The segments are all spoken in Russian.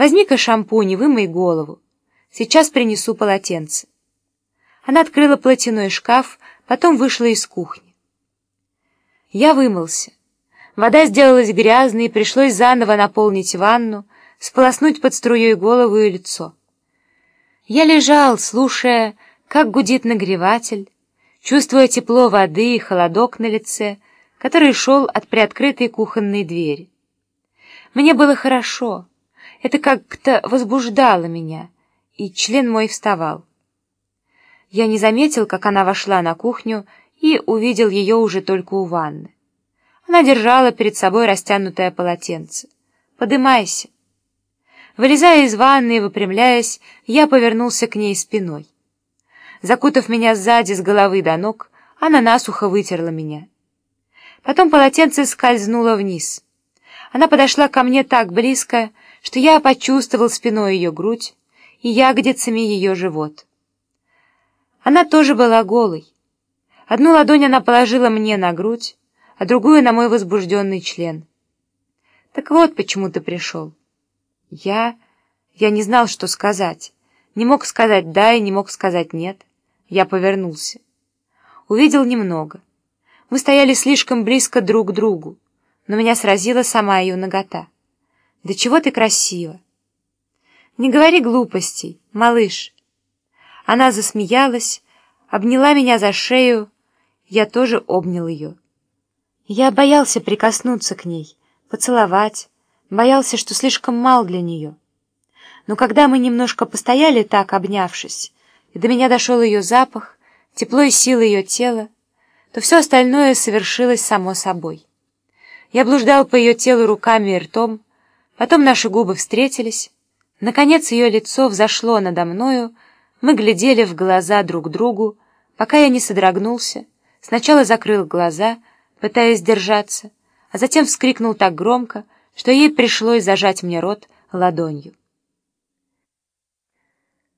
Возьми-ка шампунь и вымой голову. Сейчас принесу полотенце». Она открыла платяной шкаф, потом вышла из кухни. Я вымылся. Вода сделалась грязной, и пришлось заново наполнить ванну, сполоснуть под струей голову и лицо. Я лежал, слушая, как гудит нагреватель, чувствуя тепло воды и холодок на лице, который шел от приоткрытой кухонной двери. Мне было хорошо, это как-то возбуждало меня, и член мой вставал. Я не заметил, как она вошла на кухню, и увидел ее уже только у ванны. Она держала перед собой растянутое полотенце. «Подымайся». Вылезая из ванны и выпрямляясь, я повернулся к ней спиной. Закутав меня сзади с головы до ног, она насухо вытерла меня. Потом полотенце скользнуло вниз. Она подошла ко мне так близко, что я почувствовал спиной ее грудь и ягодицами ее живот. Она тоже была голой. Одну ладонь она положила мне на грудь, а другую на мой возбужденный член. «Так вот, почему ты пришел». Я... я не знал, что сказать. Не мог сказать «да» и не мог сказать «нет». Я повернулся. Увидел немного. Мы стояли слишком близко друг к другу, но меня сразила сама ее нагота. «Да чего ты красива!» «Не говори глупостей, малыш!» Она засмеялась, обняла меня за шею, я тоже обнял ее. Я боялся прикоснуться к ней, поцеловать, боялся, что слишком мал для нее. Но когда мы немножко постояли так, обнявшись, и до меня дошел ее запах, тепло и сила ее тела, то все остальное совершилось само собой. Я блуждал по ее телу руками и ртом, потом наши губы встретились, наконец ее лицо взошло надо мною, мы глядели в глаза друг другу, пока я не содрогнулся, сначала закрыл глаза, пытаясь держаться, а затем вскрикнул так громко, что ей пришлось зажать мне рот ладонью.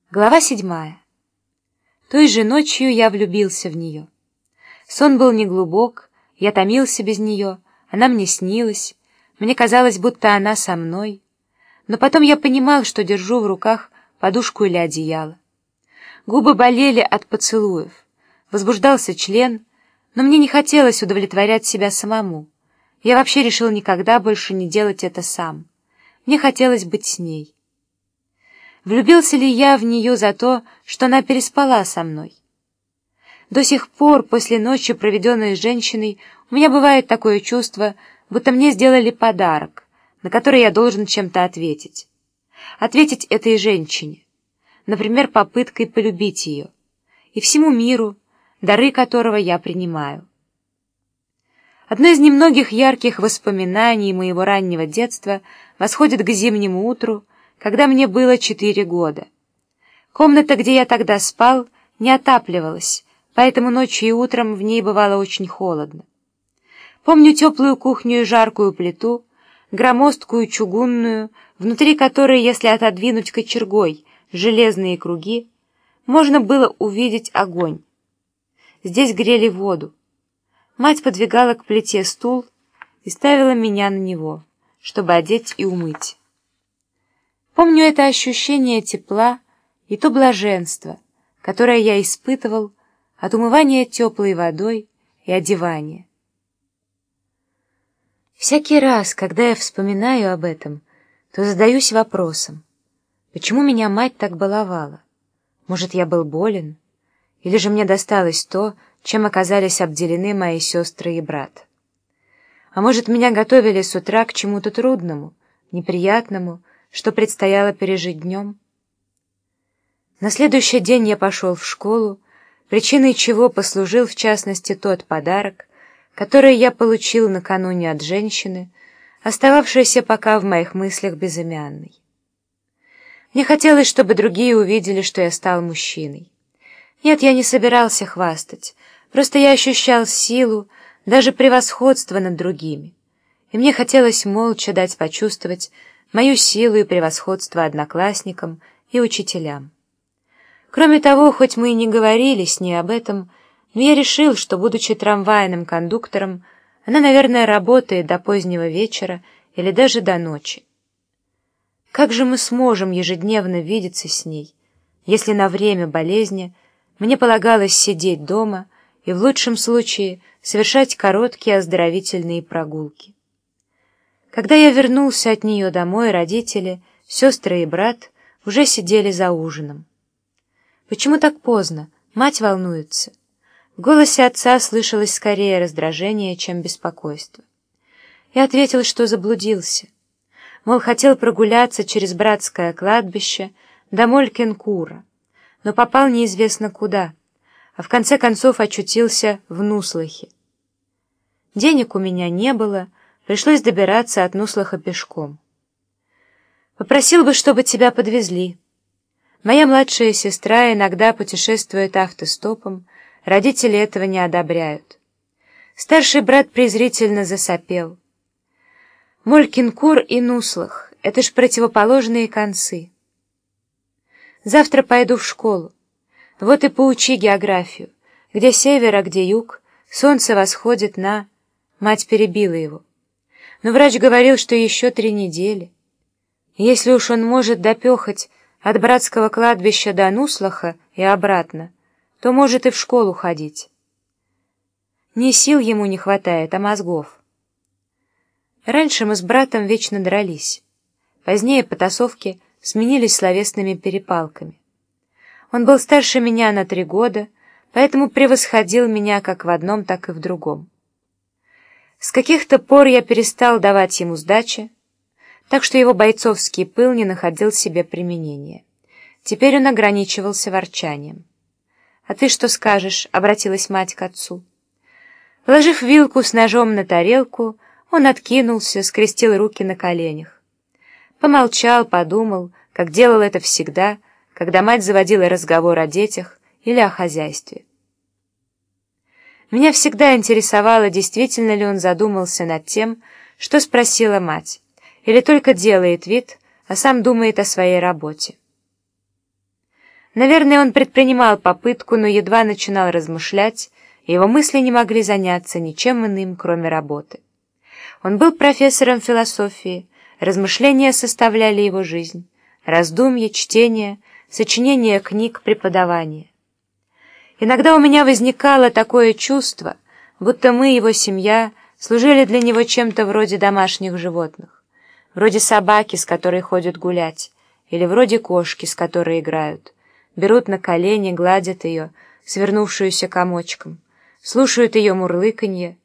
Глава седьмая. Той же ночью я влюбился в нее. Сон был неглубок, я томился без нее, она мне снилась, мне казалось, будто она со мной. Но потом я понимал, что держу в руках подушку или одеяло. Губы болели от поцелуев, возбуждался член, но мне не хотелось удовлетворять себя самому. Я вообще решил никогда больше не делать это сам. Мне хотелось быть с ней. Влюбился ли я в нее за то, что она переспала со мной? До сих пор, после ночи, проведенной с женщиной, у меня бывает такое чувство, будто мне сделали подарок, на который я должен чем-то ответить. Ответить этой женщине, например, попыткой полюбить ее, и всему миру, дары которого я принимаю. Одно из немногих ярких воспоминаний моего раннего детства восходит к зимнему утру, когда мне было четыре года. Комната, где я тогда спал, не отапливалась, поэтому ночью и утром в ней бывало очень холодно. Помню теплую кухню и жаркую плиту, громоздкую чугунную, внутри которой, если отодвинуть кочергой железные круги, можно было увидеть огонь. Здесь грели воду. Мать подвигала к плите стул и ставила меня на него, чтобы одеть и умыть. Помню это ощущение тепла и то блаженство, которое я испытывал от умывания теплой водой и одевания. Всякий раз, когда я вспоминаю об этом, то задаюсь вопросом, почему меня мать так баловала? Может, я был болен? Или же мне досталось то, чем оказались обделены мои сестры и брат. А может, меня готовили с утра к чему-то трудному, неприятному, что предстояло пережить днем? На следующий день я пошел в школу, причиной чего послужил, в частности, тот подарок, который я получил накануне от женщины, остававшейся пока в моих мыслях безымянной. Мне хотелось, чтобы другие увидели, что я стал мужчиной. Нет, я не собирался хвастать, Просто я ощущал силу, даже превосходство над другими, и мне хотелось молча дать почувствовать мою силу и превосходство одноклассникам и учителям. Кроме того, хоть мы и не говорили с ней об этом, но я решил, что, будучи трамвайным кондуктором, она, наверное, работает до позднего вечера или даже до ночи. Как же мы сможем ежедневно видеться с ней, если на время болезни мне полагалось сидеть дома и в лучшем случае совершать короткие оздоровительные прогулки? Когда я вернулся от нее домой, родители, сестры и брат уже сидели за ужином. «Почему так поздно? Мать волнуется». В голосе отца слышалось скорее раздражение, чем беспокойство. Я ответил, что заблудился. Мол, хотел прогуляться через братское кладбище до Молькинкура, но попал неизвестно куда, а в конце концов очутился в Нуслахе. Денег у меня не было, пришлось добираться от Нуслаха пешком. Попросил бы, чтобы тебя подвезли. Моя младшая сестра иногда путешествует автостопом, родители этого не одобряют. Старший брат презрительно засопел. Молькинкур и Нуслах — это ж противоположные концы. Завтра пойду в школу. Вот и поучи географию. Где север, а где юг, солнце восходит на... Мать перебила его. Но врач говорил, что еще три недели. Если уж он может допехать от братского кладбища до Нуслаха и обратно, то может и в школу ходить. Не сил ему не хватает, а мозгов. Раньше мы с братом вечно дрались. Позднее потасовки сменились словесными перепалками. Он был старше меня на три года, поэтому превосходил меня как в одном, так и в другом. С каких-то пор я перестал давать ему сдачи, так что его бойцовский пыл не находил себе применения. Теперь он ограничивался ворчанием. «А ты что скажешь?» — обратилась мать к отцу. Положив вилку с ножом на тарелку, он откинулся, скрестил руки на коленях. Помолчал, подумал, как делал это всегда, когда мать заводила разговор о детях или о хозяйстве. Меня всегда интересовало, действительно ли он задумался над тем, что спросила мать или только делает вид, а сам думает о своей работе. Наверное, он предпринимал попытку, но едва начинал размышлять, его мысли не могли заняться ничем иным, кроме работы. Он был профессором философии, размышления составляли его жизнь, раздумья, чтение, сочинение книг, преподавание. Иногда у меня возникало такое чувство, будто мы, его семья, служили для него чем-то вроде домашних животных вроде собаки, с которой ходят гулять, или вроде кошки, с которой играют. Берут на колени, гладят ее, свернувшуюся комочком, слушают ее мурлыканье.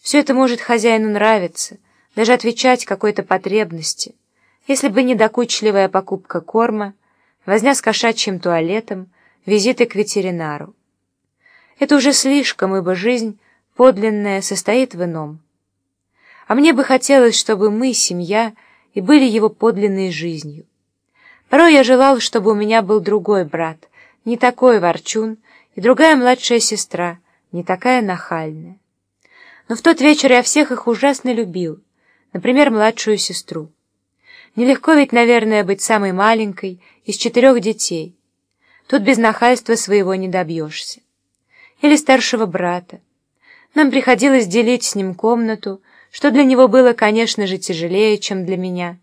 Все это может хозяину нравиться, даже отвечать какой-то потребности, если бы не докучливая покупка корма, возня с кошачьим туалетом, визиты к ветеринару. Это уже слишком, ибо жизнь подлинная состоит в ином. А мне бы хотелось, чтобы мы, семья, и были его подлинной жизнью. Порой я желал, чтобы у меня был другой брат, не такой ворчун, и другая младшая сестра, не такая нахальная. Но в тот вечер я всех их ужасно любил, например, младшую сестру. Нелегко ведь, наверное, быть самой маленькой из четырех детей. Тут без нахальства своего не добьешься. Или старшего брата. Нам приходилось делить с ним комнату, что для него было, конечно же, тяжелее, чем для меня.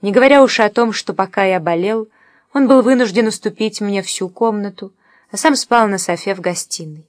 Не говоря уж о том, что пока я болел, он был вынужден уступить мне всю комнату, а сам спал на софе в гостиной.